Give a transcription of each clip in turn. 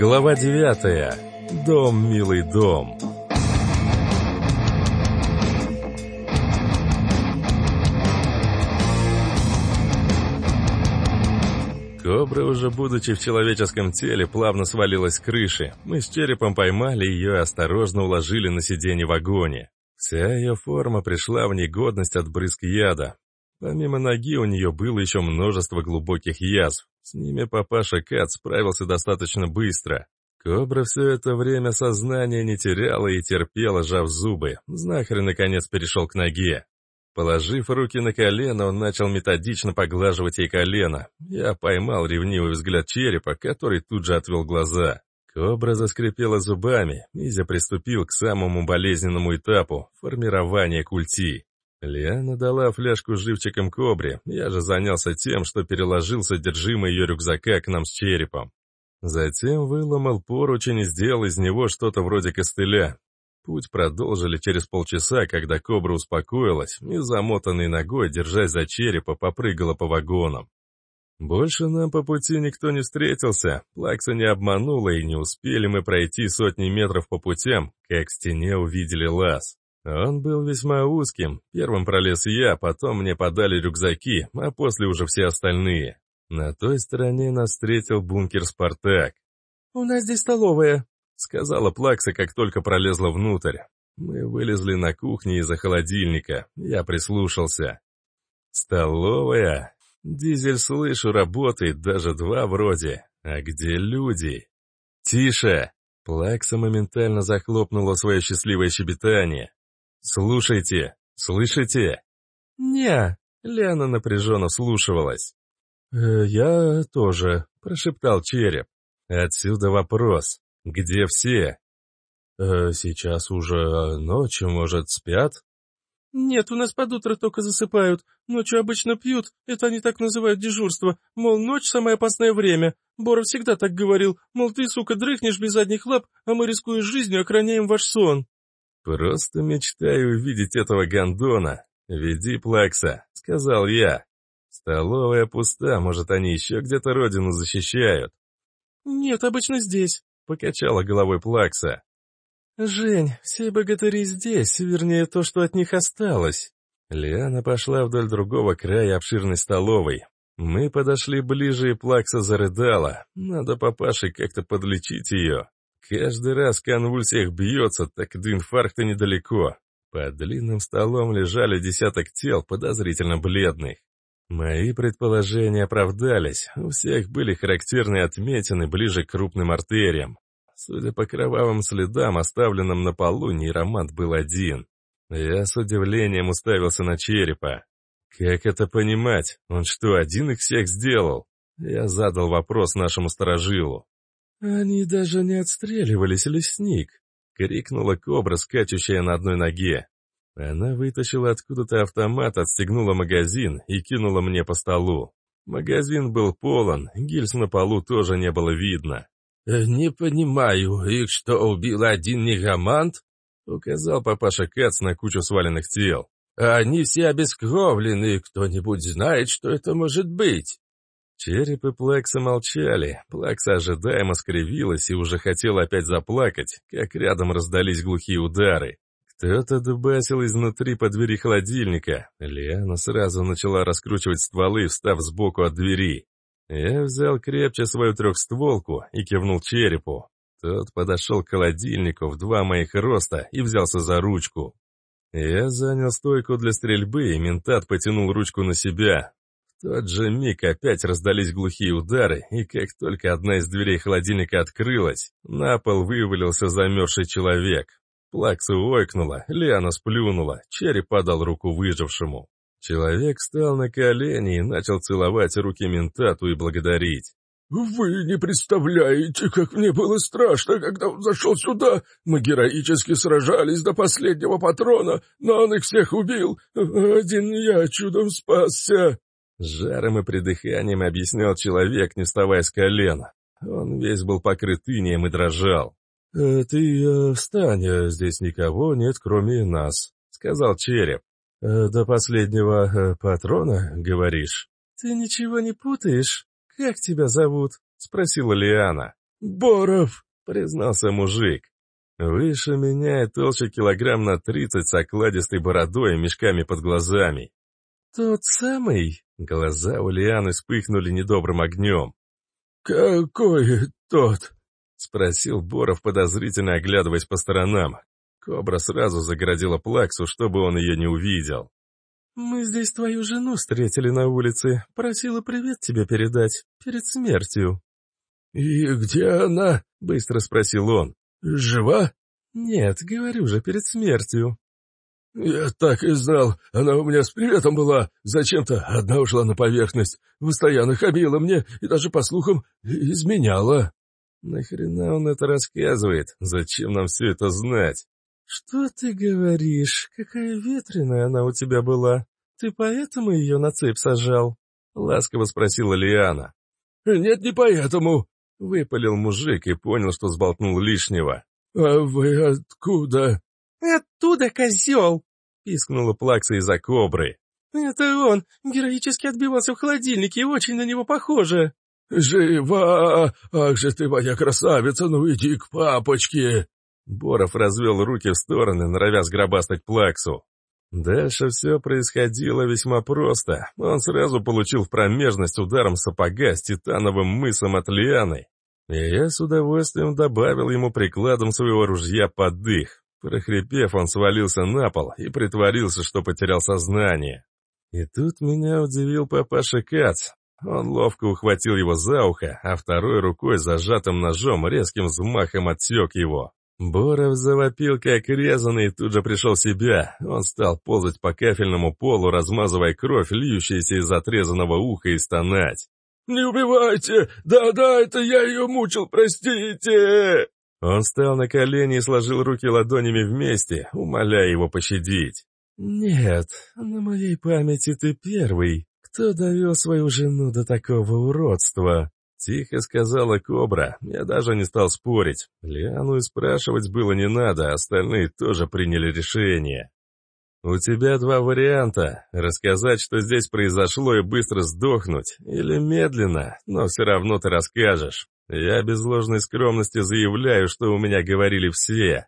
Глава девятая. Дом, милый дом. Кобра, уже будучи в человеческом теле, плавно свалилась с крыши. Мы с черепом поймали ее и осторожно уложили на сиденье вагоне. Вся ее форма пришла в негодность от брызг яда. Помимо ноги у нее было еще множество глубоких язв. С ними папаша Кат справился достаточно быстро. Кобра все это время сознание не теряла и терпела, жав зубы. Знахарь наконец перешел к ноге. Положив руки на колено, он начал методично поглаживать ей колено. Я поймал ревнивый взгляд черепа, который тут же отвел глаза. Кобра заскрипела зубами, Изя приступил к самому болезненному этапу — формирования культи. Лиана дала фляжку с живчиком кобре, я же занялся тем, что переложил содержимое ее рюкзака к нам с черепом. Затем выломал поручень и сделал из него что-то вроде костыля. Путь продолжили через полчаса, когда кобра успокоилась и, замотанной ногой, держась за черепа, попрыгала по вагонам. Больше нам по пути никто не встретился, Плакса не обманула, и не успели мы пройти сотни метров по путям, как в стене увидели лаз. Он был весьма узким, первым пролез я, потом мне подали рюкзаки, а после уже все остальные. На той стороне нас встретил бункер «Спартак». «У нас здесь столовая», — сказала Плакса, как только пролезла внутрь. Мы вылезли на кухне из-за холодильника, я прислушался. «Столовая? Дизель, слышу, работает, даже два вроде. А где люди?» «Тише!» Плакса моментально захлопнула свое счастливое щебетание. «Слушайте! Слышите?» «Не!» — Лена напряженно слушалась. «Э, «Я тоже», — прошептал череп. «Отсюда вопрос. Где все?» э, «Сейчас уже ночь, может, спят?» «Нет, у нас под утро только засыпают. Ночью обычно пьют. Это они так называют дежурство. Мол, ночь — самое опасное время. Бора всегда так говорил. Мол, ты, сука, дрыхнешь без задних лап, а мы, рискуя жизнью, охраняем ваш сон». «Просто мечтаю увидеть этого гондона. Веди Плакса», — сказал я. «Столовая пуста, может, они еще где-то родину защищают». «Нет, обычно здесь», — покачала головой Плакса. «Жень, все богатыри здесь, вернее, то, что от них осталось». Лиана пошла вдоль другого края обширной столовой. Мы подошли ближе, и Плакса зарыдала. Надо папаше как-то подлечить ее. Каждый раз в конвульсиях бьется, так до инфаркта недалеко. Под длинным столом лежали десяток тел, подозрительно бледных. Мои предположения оправдались, у всех были характерные отметины ближе к крупным артериям. Судя по кровавым следам, оставленным на полу, нейромант был один. Я с удивлением уставился на черепа. Как это понимать? Он что, один их всех сделал? Я задал вопрос нашему сторожилу. «Они даже не отстреливались, лесник!» — крикнула кобра, скачущая на одной ноге. Она вытащила откуда-то автомат, отстегнула магазин и кинула мне по столу. Магазин был полон, гильз на полу тоже не было видно. «Э, «Не понимаю, их что, убил один негамант?» — указал папаша Кац на кучу сваленных тел. «Они все обескровлены, кто-нибудь знает, что это может быть?» Череп и Плакса молчали. Плакса ожидаемо скривилась и уже хотела опять заплакать, как рядом раздались глухие удары. Кто-то дубасил изнутри по двери холодильника. Лиана сразу начала раскручивать стволы, встав сбоку от двери. Я взял крепче свою трехстволку и кивнул черепу. Тот подошел к холодильнику в два моих роста и взялся за ручку. Я занял стойку для стрельбы, и ментат потянул ручку на себя тот же миг опять раздались глухие удары, и как только одна из дверей холодильника открылась, на пол вывалился замерзший человек. Плакса ойкнула, Лиана сплюнула, череп подал руку выжившему. Человек встал на колени и начал целовать руки ментату и благодарить. «Вы не представляете, как мне было страшно, когда он зашел сюда. Мы героически сражались до последнего патрона, но он их всех убил. Один я чудом спасся». Жаром и придыханием объяснял человек, не вставая с колена. Он весь был покрыт инеем и дрожал. «Э, «Ты э, встань, э, здесь никого нет, кроме нас», — сказал череп. «Э, «До последнего патрона, говоришь?» «Ты ничего не путаешь? Как тебя зовут?» — спросила Лиана. Боров!» — признался мужик. Выше меня и толще килограмм на тридцать с окладистой бородой и мешками под глазами. «Тот самый?» — глаза у Лианы вспыхнули недобрым огнем. «Какой тот?» — спросил Боров, подозрительно оглядываясь по сторонам. Кобра сразу загородила Плаксу, чтобы он ее не увидел. «Мы здесь твою жену встретили на улице. Просила привет тебе передать. Перед смертью». «И где она?» — быстро спросил он. «Жива?» «Нет, говорю же, перед смертью». «Я так и знал. Она у меня с приветом была. Зачем-то одна ушла на поверхность. Постоянно хамила мне и даже, по слухам, изменяла». «Нахрена он это рассказывает? Зачем нам все это знать?» «Что ты говоришь? Какая ветреная она у тебя была. Ты поэтому ее на цепь сажал?» Ласково спросила Лиана. «Нет, не поэтому», — выпалил мужик и понял, что сболтнул лишнего. «А вы откуда?» «Оттуда, козел!» — пискнула Плакса из-за кобры. «Это он! Героически отбивался в холодильнике, очень на него похоже!» «Жива! Ах же ты моя красавица, ну иди к папочке!» Боров развел руки в стороны, норовя сгробастать Плаксу. Дальше все происходило весьма просто. Он сразу получил в промежность ударом сапога с титановым мысом от лианы. И я с удовольствием добавил ему прикладом своего ружья под дых. Прохрипев, он свалился на пол и притворился, что потерял сознание. И тут меня удивил папаша Кац. Он ловко ухватил его за ухо, а второй рукой зажатым ножом резким взмахом отсек его. Боров завопил, как резанный, и тут же пришел в себя. Он стал ползать по кафельному полу, размазывая кровь, льющаяся из отрезанного уха, и стонать. «Не убивайте! Да-да, это я ее мучил, простите!» Он встал на колени и сложил руки ладонями вместе, умоляя его пощадить. «Нет, на моей памяти ты первый, кто довел свою жену до такого уродства», Тихо сказала Кобра, я даже не стал спорить. Лиану и спрашивать было не надо, остальные тоже приняли решение. «У тебя два варианта. Рассказать, что здесь произошло и быстро сдохнуть, или медленно, но все равно ты расскажешь. Я без ложной скромности заявляю, что у меня говорили все».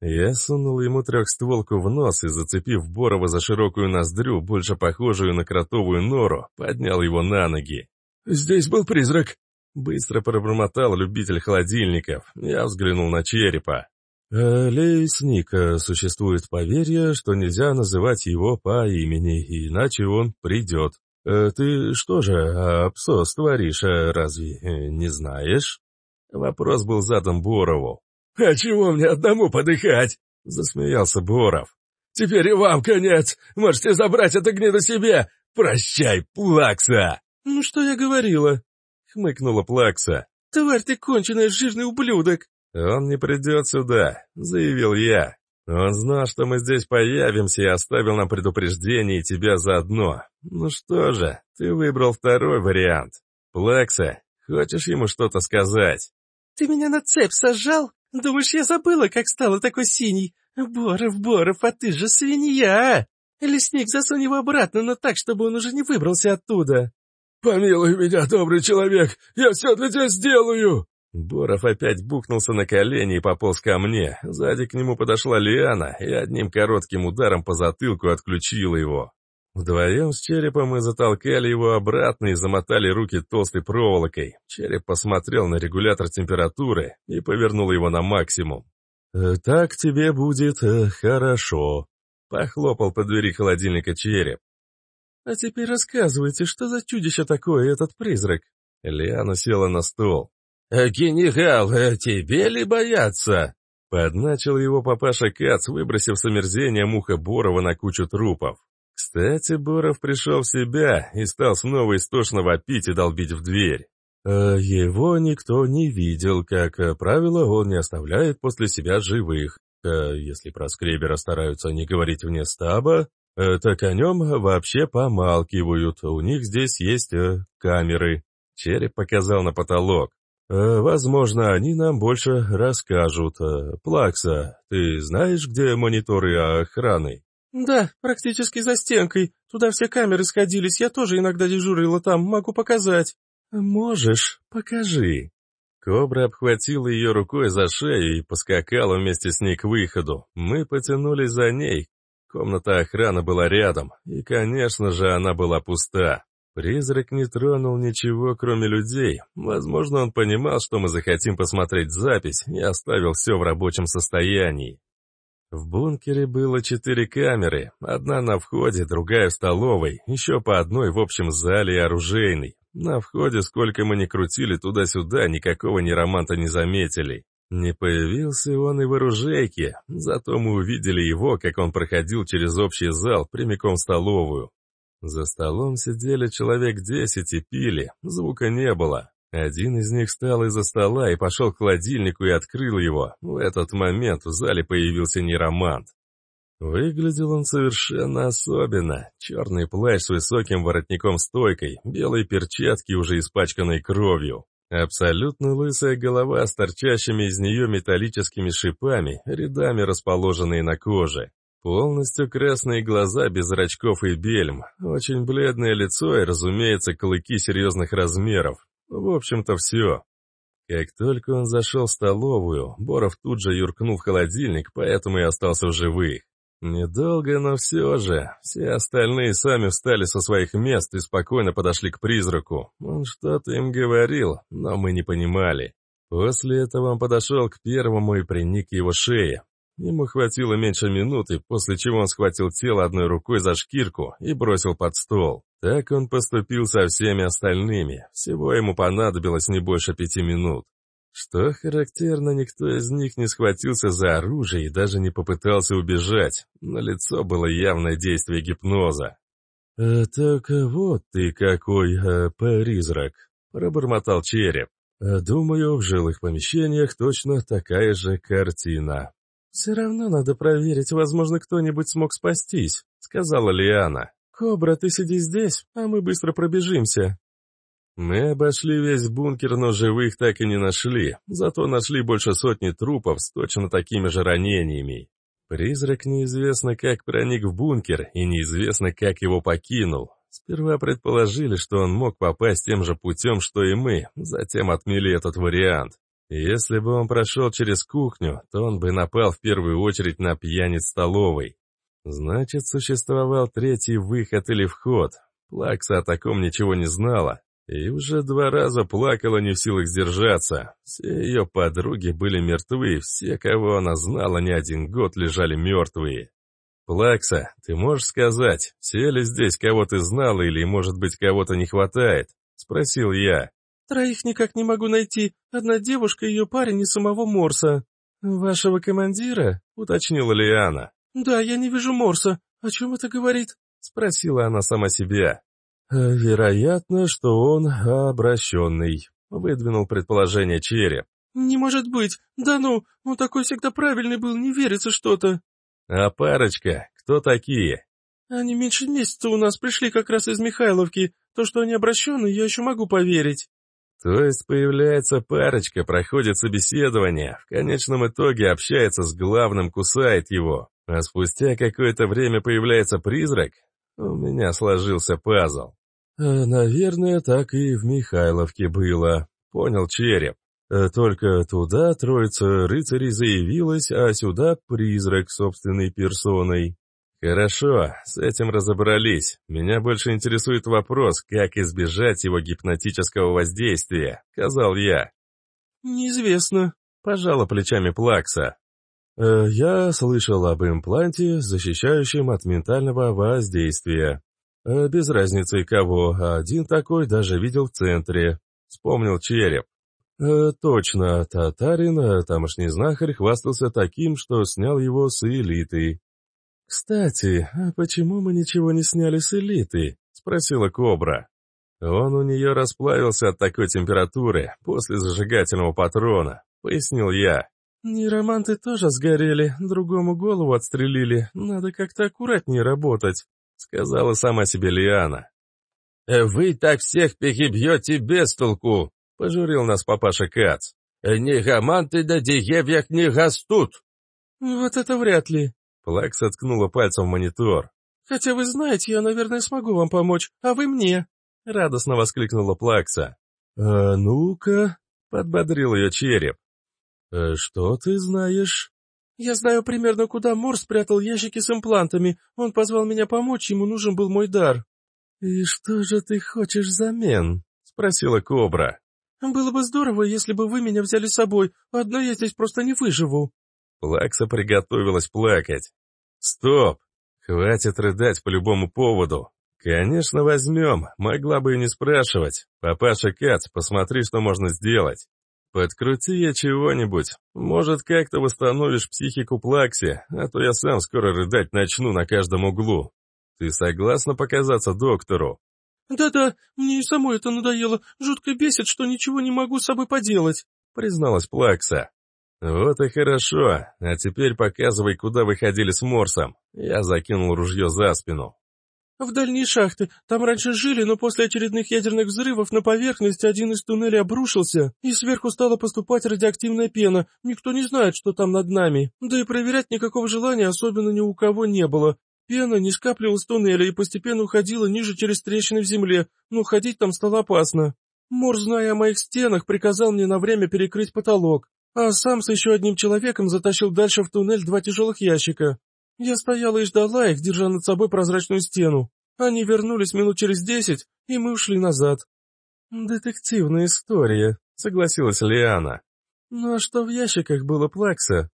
Я сунул ему трехстволку в нос и, зацепив Борова за широкую ноздрю, больше похожую на кротовую нору, поднял его на ноги. «Здесь был призрак», Быстро пробормотал любитель холодильников. Я взглянул на черепа. «Э, «Лесник, э, существует поверье, что нельзя называть его по имени, иначе он придет. Э, ты что же, абсос творишь, разве не знаешь?» Вопрос был задан Борову. «А чего мне одному подыхать?» — засмеялся Боров. «Теперь и вам конец! Можете забрать это гнида себе! Прощай, Плакса!» «Ну что я говорила?» хмыкнула Плакса. «Тварь ты конченая, жирный ублюдок!» «Он не придет сюда», — заявил я. «Он знал, что мы здесь появимся и оставил нам предупреждение и тебя заодно. Ну что же, ты выбрал второй вариант. Плакса, хочешь ему что-то сказать?» «Ты меня на цепь сажал? Думаешь, я забыла, как стала такой синий? Боров, Боров, а ты же свинья! Лесник, засунь его обратно, но так, чтобы он уже не выбрался оттуда!» «Помилуй меня, добрый человек, я все для тебя сделаю!» Боров опять бухнулся на колени и пополз ко мне. Сзади к нему подошла Лиана и одним коротким ударом по затылку отключила его. Вдвоем с черепом мы затолкали его обратно и замотали руки толстой проволокой. Череп посмотрел на регулятор температуры и повернул его на максимум. «Э, «Так тебе будет э, хорошо», — похлопал по двери холодильника череп. «А теперь рассказывайте, что за чудище такое этот призрак?» Лиана села на стол. «А генерал, а тебе ли бояться?» Подначил его папаша Кац, выбросив с омерзением муха Борова на кучу трупов. Кстати, Боров пришел в себя и стал снова истошно вопить и долбить в дверь. «Э, «Его никто не видел, как правило, он не оставляет после себя живых. Э, если про скребера стараются не говорить вне стаба, Э, так о нем вообще помалкивают, у них здесь есть э, камеры. Череп показал на потолок. Э, возможно, они нам больше расскажут. Э, Плакса, ты знаешь, где мониторы охраны? Да, практически за стенкой. Туда все камеры сходились, я тоже иногда дежурила там, могу показать. Можешь, покажи. Кобра обхватила ее рукой за шею и поскакала вместе с ней к выходу. Мы потянулись за ней. Комната охраны была рядом, и, конечно же, она была пуста. Призрак не тронул ничего, кроме людей. Возможно, он понимал, что мы захотим посмотреть запись, и оставил все в рабочем состоянии. В бункере было четыре камеры, одна на входе, другая в столовой, еще по одной в общем зале и оружейной. На входе, сколько мы ни крутили туда-сюда, никакого нероманта не заметили. Не появился он и в оружейке, зато мы увидели его, как он проходил через общий зал прямиком в столовую. За столом сидели человек десять и пили, звука не было. Один из них встал из-за стола и пошел к холодильнику и открыл его. В этот момент в зале появился неромант. Выглядел он совершенно особенно. Черный плащ с высоким воротником-стойкой, белые перчатки, уже испачканной кровью. Абсолютно лысая голова с торчащими из нее металлическими шипами, рядами расположенные на коже. Полностью красные глаза без зрачков и бельм, очень бледное лицо и, разумеется, клыки серьезных размеров. В общем-то, все. Как только он зашел в столовую, Боров тут же юркнул в холодильник, поэтому и остался в живых. Недолго, но все же. Все остальные сами встали со своих мест и спокойно подошли к призраку. Он что-то им говорил, но мы не понимали. После этого он подошел к первому и приник к его шее. Ему хватило меньше минуты, после чего он схватил тело одной рукой за шкирку и бросил под стол. Так он поступил со всеми остальными. Всего ему понадобилось не больше пяти минут. Что характерно, никто из них не схватился за оружие и даже не попытался убежать. На лицо было явное действие гипноза. «Э, «Так вот ты какой э, призрак», — пробормотал череп. «Э, «Думаю, в жилых помещениях точно такая же картина». «Все равно надо проверить, возможно, кто-нибудь смог спастись», — сказала Лиана. «Кобра, ты сиди здесь, а мы быстро пробежимся». Мы обошли весь бункер, но живых так и не нашли, зато нашли больше сотни трупов с точно такими же ранениями. Призрак неизвестно как проник в бункер и неизвестно как его покинул. Сперва предположили, что он мог попасть тем же путем, что и мы, затем отмели этот вариант. Если бы он прошел через кухню, то он бы напал в первую очередь на пьяниц столовой. Значит, существовал третий выход или вход. Плакса о таком ничего не знала. И уже два раза плакала не в силах сдержаться. Все ее подруги были мертвы, все, кого она знала не один год, лежали мертвые. «Плакса, ты можешь сказать, все ли здесь кого ты знала или, может быть, кого-то не хватает?» — спросил я. «Троих никак не могу найти. Одна девушка и ее парень из самого Морса». «Вашего командира?» — уточнила Лиана. «Да, я не вижу Морса. О чем это говорит?» — спросила она сама себя. «Вероятно, что он обращенный», — выдвинул предположение череп. «Не может быть! Да ну, он такой всегда правильный был, не верится что-то!» «А парочка? Кто такие?» «Они меньше месяца у нас пришли как раз из Михайловки. То, что они обращенные, я еще могу поверить». То есть появляется парочка, проходит собеседование, в конечном итоге общается с главным, кусает его, а спустя какое-то время появляется призрак? У меня сложился пазл. «Э, «Наверное, так и в Михайловке было», — понял череп. Э, «Только туда троица рыцарей заявилась, а сюда призрак собственной персоной». «Хорошо, с этим разобрались. Меня больше интересует вопрос, как избежать его гипнотического воздействия», — сказал я. «Неизвестно», — пожала плечами Плакса. «Э, «Я слышал об импланте, защищающем от ментального воздействия. Э, без разницы кого, один такой даже видел в центре», — вспомнил череп. Э, «Точно, татарин, э, тамошний знахарь, хвастался таким, что снял его с элиты». «Кстати, а почему мы ничего не сняли с элиты?» — спросила Кобра. «Он у нее расплавился от такой температуры после зажигательного патрона», — пояснил я. «Нейроманты тоже сгорели, другому голову отстрелили. Надо как-то аккуратнее работать», — сказала сама себе Лиана. «Э, «Вы так всех перебьете без толку», — пожурил нас папаша Кац. «Э, «Нейроманты на деревьях не растут». «Вот это вряд ли». Плак соткнула пальцем в монитор. «Хотя вы знаете, я, наверное, смогу вам помочь, а вы мне!» Радостно воскликнула Плакса. «А ну-ка!» Подбодрил ее череп. «Э, «Что ты знаешь?» «Я знаю примерно, куда Мор спрятал ящики с имплантами. Он позвал меня помочь, ему нужен был мой дар». «И что же ты хочешь взамен?» — спросила Кобра. «Было бы здорово, если бы вы меня взяли с собой. Одна я здесь просто не выживу». Плакса приготовилась плакать. «Стоп! Хватит рыдать по любому поводу. Конечно, возьмем, могла бы и не спрашивать. Папаша Кац, посмотри, что можно сделать. Подкрути я чего-нибудь. Может, как-то восстановишь психику Плакси, а то я сам скоро рыдать начну на каждом углу. Ты согласна показаться доктору?» «Да-да, мне и самой это надоело. Жутко бесит, что ничего не могу с собой поделать», — призналась Плакса. «Вот и хорошо. А теперь показывай, куда вы ходили с Морсом». Я закинул ружье за спину. «В дальние шахты. Там раньше жили, но после очередных ядерных взрывов на поверхности один из туннелей обрушился, и сверху стала поступать радиоактивная пена. Никто не знает, что там над нами. Да и проверять никакого желания особенно ни у кого не было. Пена не скапливалась в туннеле и постепенно уходила ниже через трещины в земле, но ходить там стало опасно. Мор, зная о моих стенах, приказал мне на время перекрыть потолок, а сам с еще одним человеком затащил дальше в туннель два тяжелых ящика. Я стояла и ждала их, держа над собой прозрачную стену. Они вернулись минут через десять, и мы ушли назад. «Детективная история», — согласилась Лиана. «Ну а что в ящиках было Плакса?»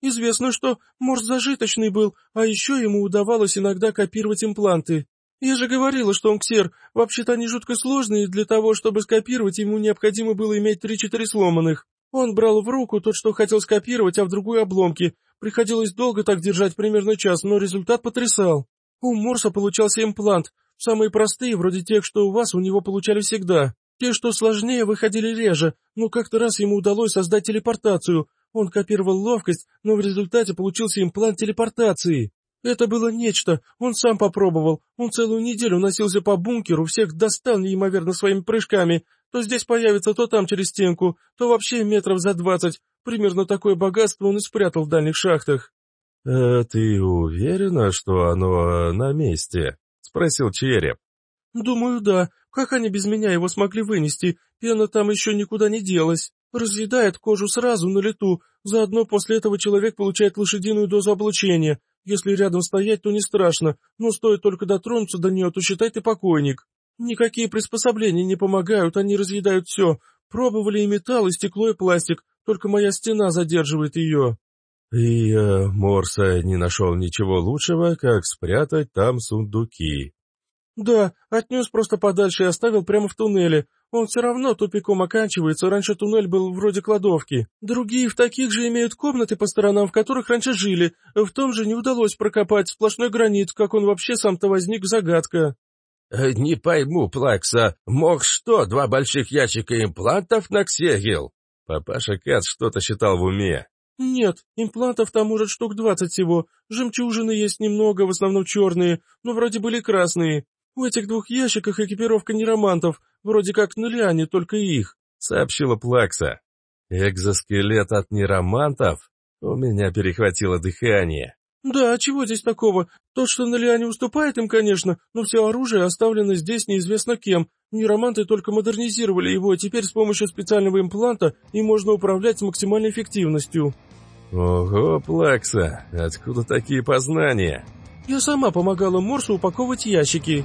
Известно, что Морс зажиточный был, а еще ему удавалось иногда копировать импланты. Я же говорила, что он ксер. Вообще-то они жутко сложные, и для того, чтобы скопировать, ему необходимо было иметь три-четыре сломанных. Он брал в руку тот, что хотел скопировать, а в другую обломки. Приходилось долго так держать, примерно час, но результат потрясал. У Морса получался имплант. Самые простые, вроде тех, что у вас, у него получали всегда. Те, что сложнее, выходили реже, но как-то раз ему удалось создать телепортацию. Он копировал ловкость, но в результате получился имплант телепортации. Это было нечто, он сам попробовал. Он целую неделю носился по бункеру, всех достал неимоверно своими прыжками. То здесь появится, то там через стенку, то вообще метров за двадцать. Примерно такое богатство он и спрятал в дальних шахтах. «Э, «Ты уверена, что оно на месте?» — спросил Череп. «Думаю, да. Как они без меня его смогли вынести? Пена там еще никуда не делась». Разъедает кожу сразу на лету, заодно после этого человек получает лошадиную дозу облучения. Если рядом стоять, то не страшно, но стоит только дотронуться до нее, то считай ты покойник. Никакие приспособления не помогают, они разъедают все. Пробовали и металл, и стекло, и пластик, только моя стена задерживает ее. И э, Морса не нашел ничего лучшего, как спрятать там сундуки. Да, отнес просто подальше и оставил прямо в туннеле. Он все равно тупиком оканчивается, раньше туннель был вроде кладовки. Другие в таких же имеют комнаты по сторонам, в которых раньше жили. В том же не удалось прокопать сплошной гранит, как он вообще сам-то возник, загадка. Э, «Не пойму, Плакса, мог что, два больших ящика имплантов на Ксегил?» Папаша Кац что-то считал в уме. «Нет, имплантов там может штук двадцать всего. Жемчужины есть немного, в основном черные, но вроде были красные. В этих двух ящиках экипировка неромантов, вроде как нуля, не только их», — сообщила Плакса. «Экзоскелет от неромантов?» У меня перехватило дыхание. «Да, а чего здесь такого? Тот, что на Лиане уступает им, конечно, но все оружие оставлено здесь неизвестно кем. Нероманты только модернизировали его, а теперь с помощью специального импланта им можно управлять с максимальной эффективностью». «Ого, Плакса, откуда такие познания?» Я сама помогала Морсу упаковывать ящики.